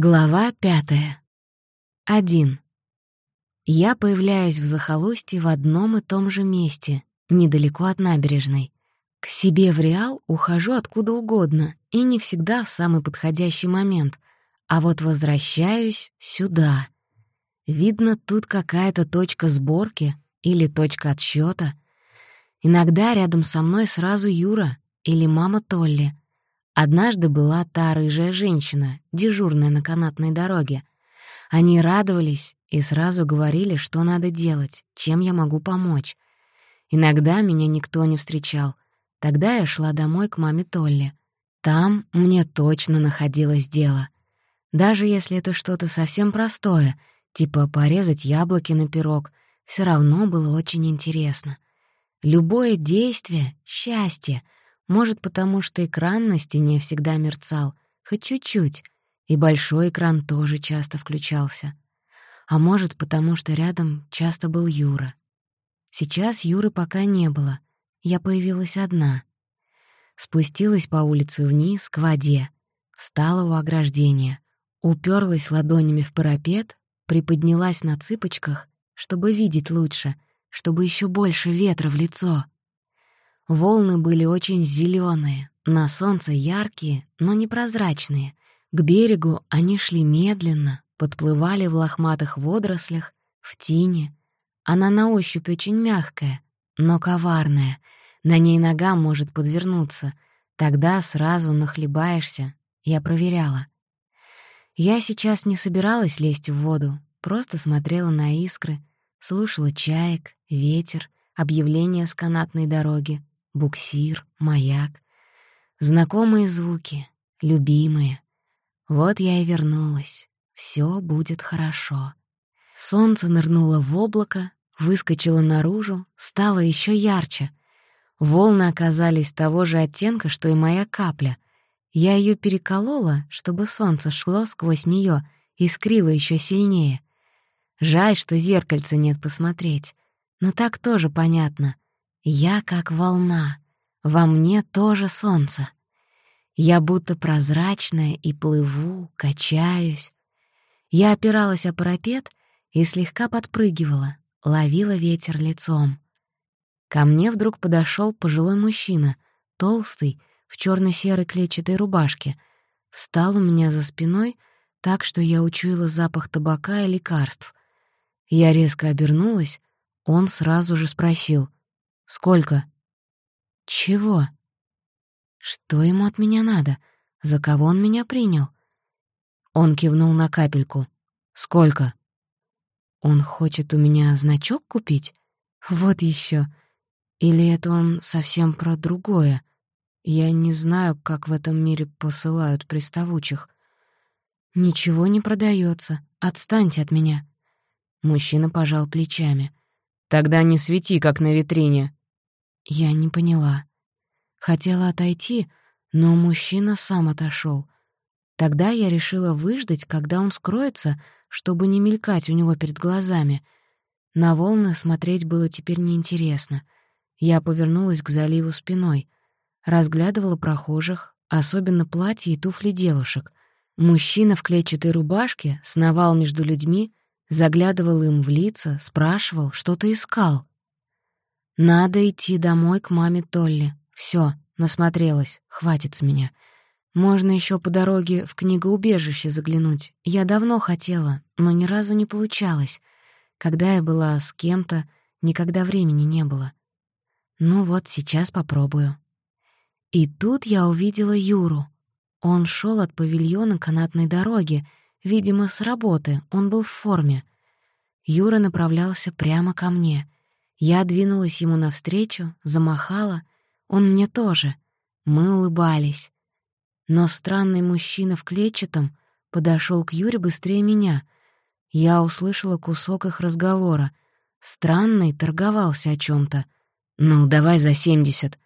Глава пятая. Один. Я появляюсь в захолустье в одном и том же месте, недалеко от набережной. К себе в Реал ухожу откуда угодно и не всегда в самый подходящий момент, а вот возвращаюсь сюда. Видно, тут какая-то точка сборки или точка отсчета. Иногда рядом со мной сразу Юра или мама Толли — Однажды была та рыжая женщина, дежурная на канатной дороге. Они радовались и сразу говорили, что надо делать, чем я могу помочь. Иногда меня никто не встречал. Тогда я шла домой к маме Толли. Там мне точно находилось дело. Даже если это что-то совсем простое, типа порезать яблоки на пирог, все равно было очень интересно. Любое действие — счастье — может, потому что экран на стене всегда мерцал, хоть чуть-чуть, и большой экран тоже часто включался. А может, потому что рядом часто был Юра. Сейчас Юры пока не было, я появилась одна. Спустилась по улице вниз, к воде, встала у ограждения, уперлась ладонями в парапет, приподнялась на цыпочках, чтобы видеть лучше, чтобы еще больше ветра в лицо — Волны были очень зеленые, на солнце яркие, но непрозрачные. К берегу они шли медленно, подплывали в лохматых водорослях, в тине. Она на ощупь очень мягкая, но коварная. На ней нога может подвернуться. Тогда сразу нахлебаешься. Я проверяла. Я сейчас не собиралась лезть в воду, просто смотрела на искры, слушала чаек, ветер, объявления с канатной дороги, буксир, маяк. Знакомые звуки, любимые. Вот я и вернулась. Все будет хорошо. Солнце нырнуло в облако, выскочило наружу, стало еще ярче. Волны оказались того же оттенка, что и моя капля. Я ее переколола, чтобы солнце шло сквозь нее, искрило еще сильнее. Жаль, что зеркальца нет посмотреть. Но так тоже понятно — я как волна, во мне тоже солнце. Я будто прозрачная и плыву, качаюсь. Я опиралась о парапет и слегка подпрыгивала, ловила ветер лицом. Ко мне вдруг подошел пожилой мужчина, толстый, в черно серой клетчатой рубашке. Встал у меня за спиной так, что я учуяла запах табака и лекарств. Я резко обернулась, он сразу же спросил — «Сколько?» «Чего?» «Что ему от меня надо? За кого он меня принял?» Он кивнул на капельку. «Сколько?» «Он хочет у меня значок купить? Вот еще. Или это он совсем про другое? Я не знаю, как в этом мире посылают приставучих. Ничего не продается. Отстаньте от меня». Мужчина пожал плечами. «Тогда не свети, как на витрине. Я не поняла. Хотела отойти, но мужчина сам отошел. Тогда я решила выждать, когда он скроется, чтобы не мелькать у него перед глазами. На волны смотреть было теперь неинтересно. Я повернулась к заливу спиной, разглядывала прохожих, особенно платья и туфли девушек. Мужчина в клетчатой рубашке сновал между людьми, заглядывал им в лица, спрашивал, что-то искал. Надо идти домой к маме Толли. Все, насмотрелась, хватит с меня. Можно еще по дороге в книгоубежище заглянуть. Я давно хотела, но ни разу не получалось. Когда я была с кем-то, никогда времени не было. Ну вот, сейчас попробую. И тут я увидела Юру. Он шел от павильона канатной дороги, видимо, с работы, он был в форме. Юра направлялся прямо ко мне — я двинулась ему навстречу, замахала. Он мне тоже. Мы улыбались. Но странный мужчина в клетчатом подошел к Юре быстрее меня. Я услышала кусок их разговора. Странный торговался о чем то «Ну, давай за семьдесят».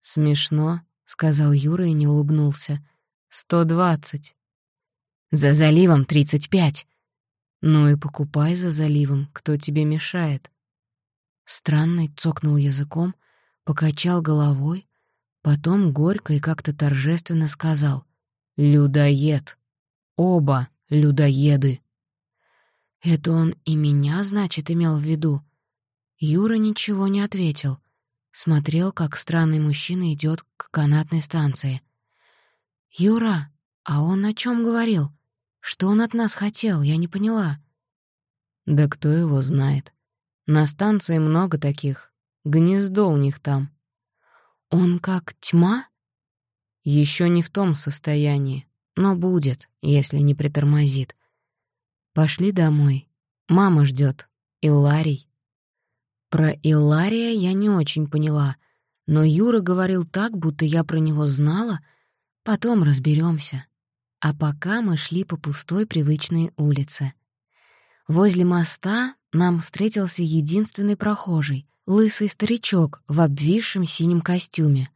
«Смешно», — сказал Юра и не улыбнулся. «Сто двадцать». «За заливом тридцать пять». «Ну и покупай за заливом, кто тебе мешает». Странный цокнул языком, покачал головой, потом горько и как-то торжественно сказал «Людоед! Оба!» людоеды». Это он и меня, значит, имел в виду. Юра ничего не ответил. Смотрел, как странный мужчина идет к канатной станции. «Юра, а он о чем говорил? Что он от нас хотел? Я не поняла». «Да кто его знает. На станции много таких. Гнездо у них там». «Он как тьма?» Еще не в том состоянии, но будет, если не притормозит. Пошли домой. Мама ждет. Илларий. Про Иллария я не очень поняла, но Юра говорил так, будто я про него знала. Потом разберемся. А пока мы шли по пустой привычной улице. Возле моста нам встретился единственный прохожий — лысый старичок в обвисшем синем костюме.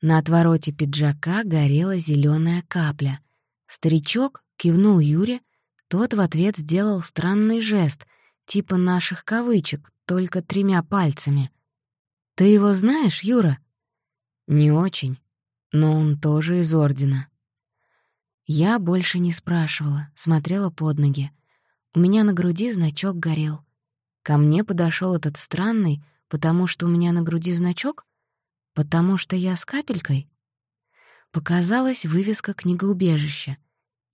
На отвороте пиджака горела зеленая капля. Старичок кивнул Юре, тот в ответ сделал странный жест, типа наших кавычек, только тремя пальцами. «Ты его знаешь, Юра?» «Не очень, но он тоже из Ордена». Я больше не спрашивала, смотрела под ноги. У меня на груди значок горел. Ко мне подошел этот странный, потому что у меня на груди значок? Потому что я с капелькой? Показалась вывеска книгоубежища.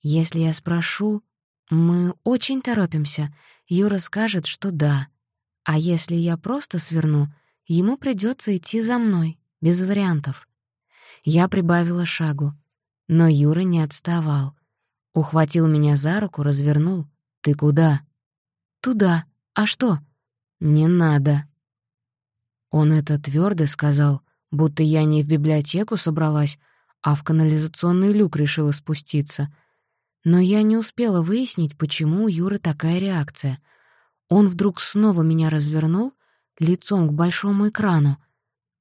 Если я спрошу, мы очень торопимся. Юра скажет, что да. А если я просто сверну, ему придется идти за мной, без вариантов. Я прибавила шагу. Но Юра не отставал. Ухватил меня за руку, развернул. «Ты куда?» «Туда. А что?» «Не надо». Он это твердо сказал, будто я не в библиотеку собралась, а в канализационный люк решила спуститься — но я не успела выяснить, почему у Юры такая реакция. Он вдруг снова меня развернул лицом к большому экрану.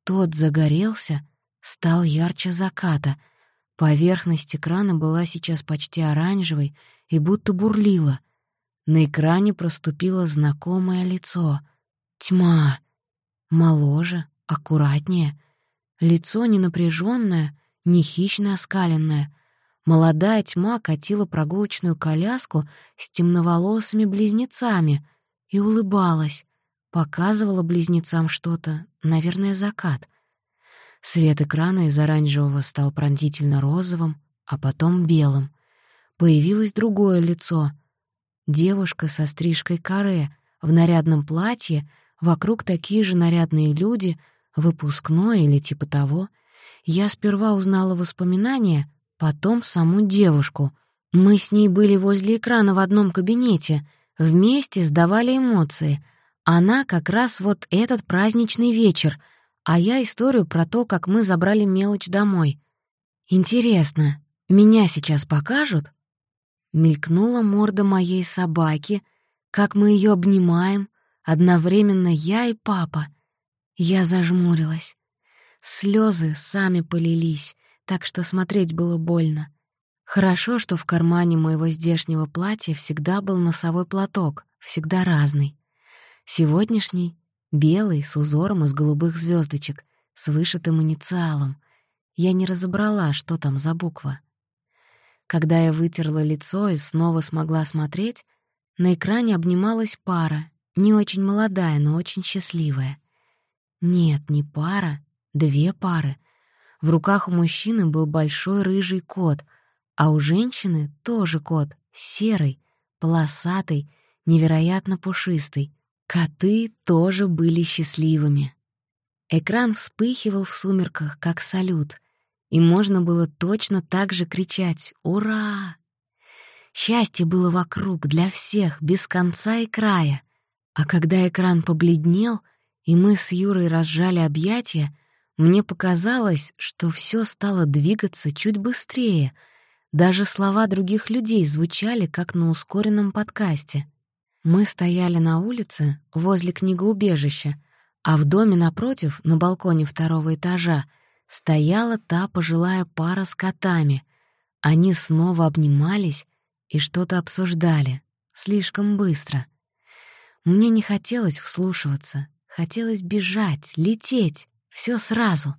Тот загорелся, стал ярче заката. Поверхность экрана была сейчас почти оранжевой и будто бурлила. На экране проступило знакомое лицо. Тьма. Моложе, аккуратнее. Лицо не напряженное, не хищно оскаленное — Молодая тьма катила прогулочную коляску с темноволосыми близнецами и улыбалась, показывала близнецам что-то, наверное, закат. Свет экрана из оранжевого стал пронзительно розовым, а потом белым. Появилось другое лицо. Девушка со стрижкой каре, в нарядном платье, вокруг такие же нарядные люди, выпускной или типа того. Я сперва узнала воспоминания — Потом саму девушку. Мы с ней были возле экрана в одном кабинете, вместе сдавали эмоции. Она как раз вот этот праздничный вечер, а я историю про то, как мы забрали мелочь домой. Интересно, меня сейчас покажут? Мелькнула морда моей собаки, как мы ее обнимаем, одновременно я и папа. Я зажмурилась. Слезы сами полились, так что смотреть было больно. Хорошо, что в кармане моего здешнего платья всегда был носовой платок, всегда разный. Сегодняшний — белый, с узором из голубых звездочек, с вышитым инициалом. Я не разобрала, что там за буква. Когда я вытерла лицо и снова смогла смотреть, на экране обнималась пара, не очень молодая, но очень счастливая. Нет, не пара, две пары, в руках у мужчины был большой рыжий кот, а у женщины тоже кот, серый, полосатый, невероятно пушистый. Коты тоже были счастливыми. Экран вспыхивал в сумерках, как салют, и можно было точно так же кричать «Ура!». Счастье было вокруг, для всех, без конца и края. А когда экран побледнел, и мы с Юрой разжали объятия, мне показалось, что все стало двигаться чуть быстрее. Даже слова других людей звучали, как на ускоренном подкасте. Мы стояли на улице возле книгоубежища, а в доме напротив, на балконе второго этажа, стояла та пожилая пара с котами. Они снова обнимались и что-то обсуждали. Слишком быстро. Мне не хотелось вслушиваться, хотелось бежать, лететь. Все сразу.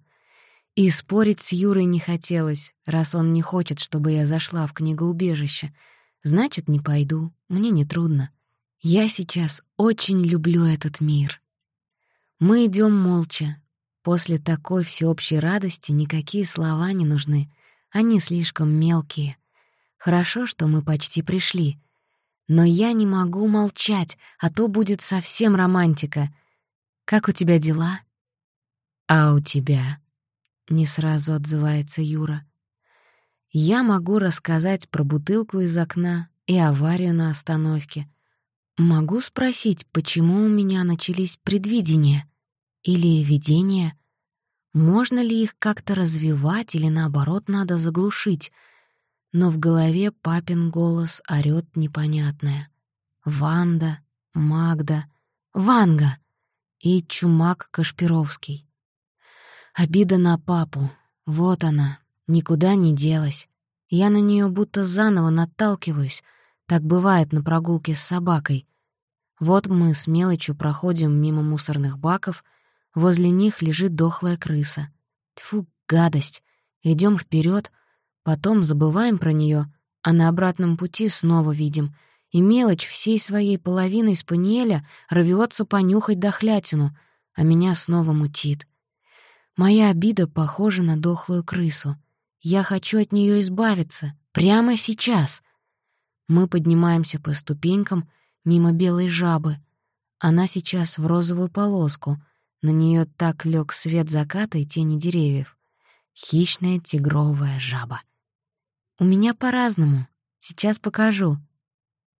И спорить с Юрой не хотелось, раз он не хочет, чтобы я зашла в книгоубежище. Значит, не пойду, мне не трудно. Я сейчас очень люблю этот мир. Мы идем молча. После такой всеобщей радости никакие слова не нужны. Они слишком мелкие. Хорошо, что мы почти пришли. Но я не могу молчать, а то будет совсем романтика. Как у тебя дела? А у тебя? Не сразу отзывается Юра. Я могу рассказать про бутылку из окна и аварию на остановке. Могу спросить, почему у меня начались предвидения или видения. Можно ли их как-то развивать или, наоборот, надо заглушить? Но в голове папин голос орёт непонятное. Ванда, Магда, Ванга и Чумак Кашпировский. Обида на папу. Вот она, никуда не делась. Я на нее будто заново наталкиваюсь. Так бывает на прогулке с собакой. Вот мы с мелочью проходим мимо мусорных баков, возле них лежит дохлая крыса. Тьфу, гадость. Идем вперед, потом забываем про нее, а на обратном пути снова видим. И мелочь всей своей половиной спаниеля рвется понюхать дохлятину, а меня снова мутит. Моя обида похожа на дохлую крысу — я хочу от нее избавиться. Прямо сейчас. Мы поднимаемся по ступенькам мимо белой жабы. Она сейчас в розовую полоску. На нее так лег свет заката и тени деревьев. Хищная тигровая жаба. У меня по-разному. Сейчас покажу.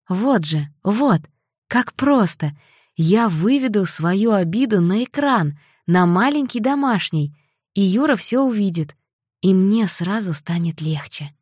Вот же, вот, как просто. Я выведу свою обиду на экран, на маленький домашний, и Юра все увидит и мне сразу станет легче.